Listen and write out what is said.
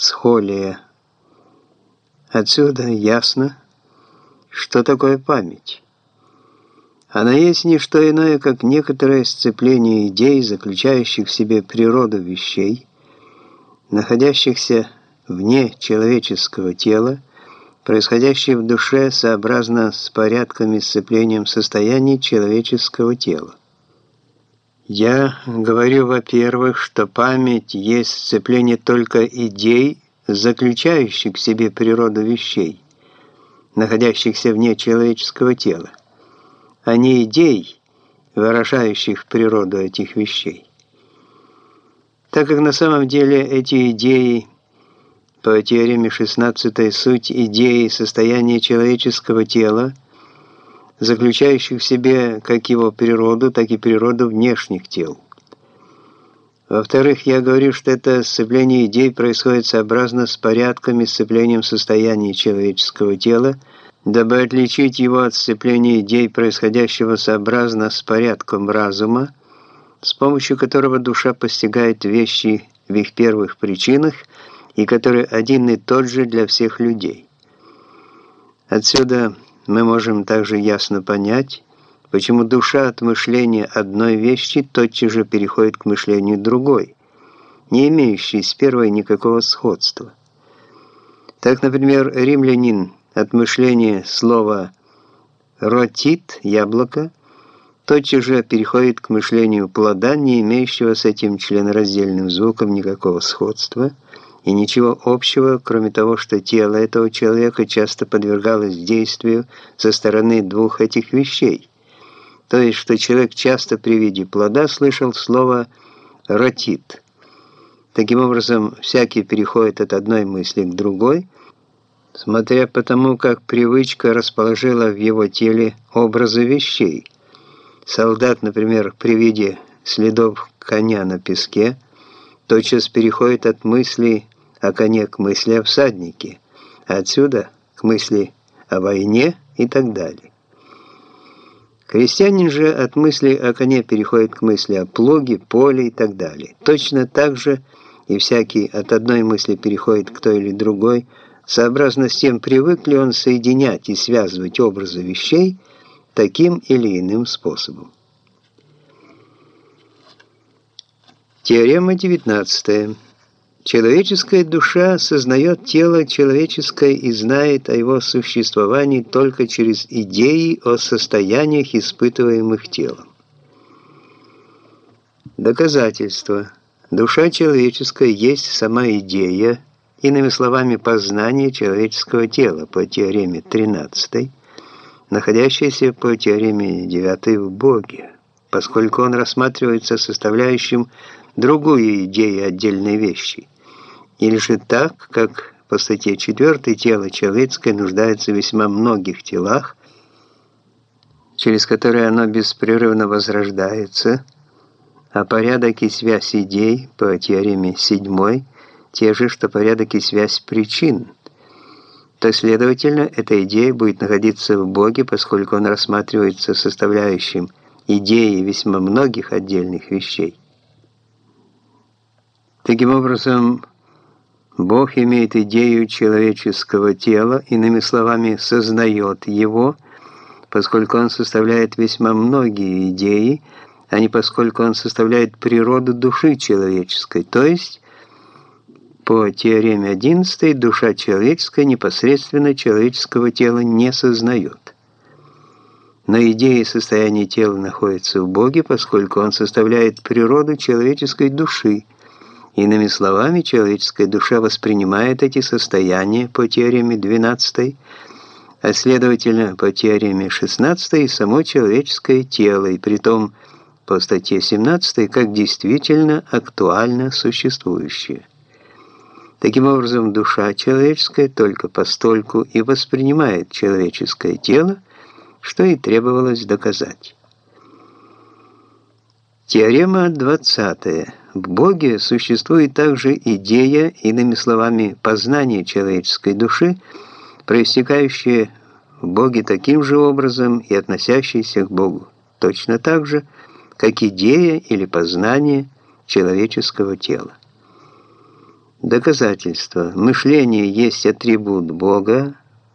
Схолия. Отсюда ясно, что такое память. Она есть не что иное, как некоторое сцепление идей, заключающих в себе природу вещей, находящихся вне человеческого тела, происходящие в душе сообразно с порядками сцеплением состояний человеческого тела. Я говорю, во-первых, что память есть сцепление только идей, заключающих в себе природу вещей, находящихся вне человеческого тела, а не идей, выражающих природу этих вещей. Так как на самом деле эти идеи по теореме 16 суть идеи состояния человеческого тела – заключающих в себе как его природу, так и природу внешних тел. Во-вторых, я говорю, что это сцепление идей происходит сообразно с порядками сцеплением состояния человеческого тела, дабы отличить его от сцепления идей, происходящего сообразно с порядком разума, с помощью которого душа постигает вещи в их первых причинах и который один и тот же для всех людей. Отсюда мы можем также ясно понять, почему душа от мышления одной вещи тотчас же переходит к мышлению другой, не имеющей с первой никакого сходства. Так, например, римлянин от мышления слова «ротит» – «яблоко» тотчас же переходит к мышлению плода, не имеющего с этим членораздельным звуком никакого сходства – и ничего общего, кроме того, что тело этого человека часто подвергалось действию со стороны двух этих вещей. То есть, что человек часто при виде плода слышал слово «ротит». Таким образом, всякий переходит от одной мысли к другой, смотря по тому, как привычка расположила в его теле образы вещей. Солдат, например, при виде следов коня на песке, тотчас переходит от мысли о коне к мысли о всаднике, а отсюда к мысли о войне и так далее. Крестьянин же от мысли о коне переходит к мысли о плуге, поле и так далее. Точно так же и всякий от одной мысли переходит к той или другой, сообразно с тем, привык ли он соединять и связывать образы вещей таким или иным способом. Теорема 19. Человеческая душа сознает тело человеческое и знает о его существовании только через идеи о состояниях, испытываемых телом. Доказательство. Душа человеческая есть сама идея, иными словами, познание человеческого тела по теореме 13, находящейся по теореме 9 в Боге, поскольку он рассматривается составляющим другую идею отдельной вещи – или же так, как по статье 4 тело человеческое нуждается в весьма многих телах, через которые оно беспрерывно возрождается, а порядок и связь идей по теореме 7 те же, что порядок и связь причин, то, следовательно, эта идея будет находиться в Боге, поскольку он рассматривается составляющим идеи весьма многих отдельных вещей. Таким образом, Бог имеет идею человеческого тела, иными словами, сознает его, поскольку он составляет весьма многие идеи, а не поскольку он составляет природу души человеческой, то есть, по теореме 11, душа человеческая непосредственно человеческого тела не сознает. Но идея состояния тела находится в Боге, поскольку он составляет природу человеческой души, Иными словами, человеческая душа воспринимает эти состояния по теореме 12, а следовательно, по теореме 16 само человеческое тело, и притом по статье 17 как действительно актуально существующее. Таким образом, душа человеческая только постольку и воспринимает человеческое тело, что и требовалось доказать. Теорема 20. В Боге существует также идея, иными словами, познание человеческой души, проистекающая в Боге таким же образом и относящаяся к Богу, точно так же, как идея или познание человеческого тела. Доказательство. Мышление есть атрибут Бога,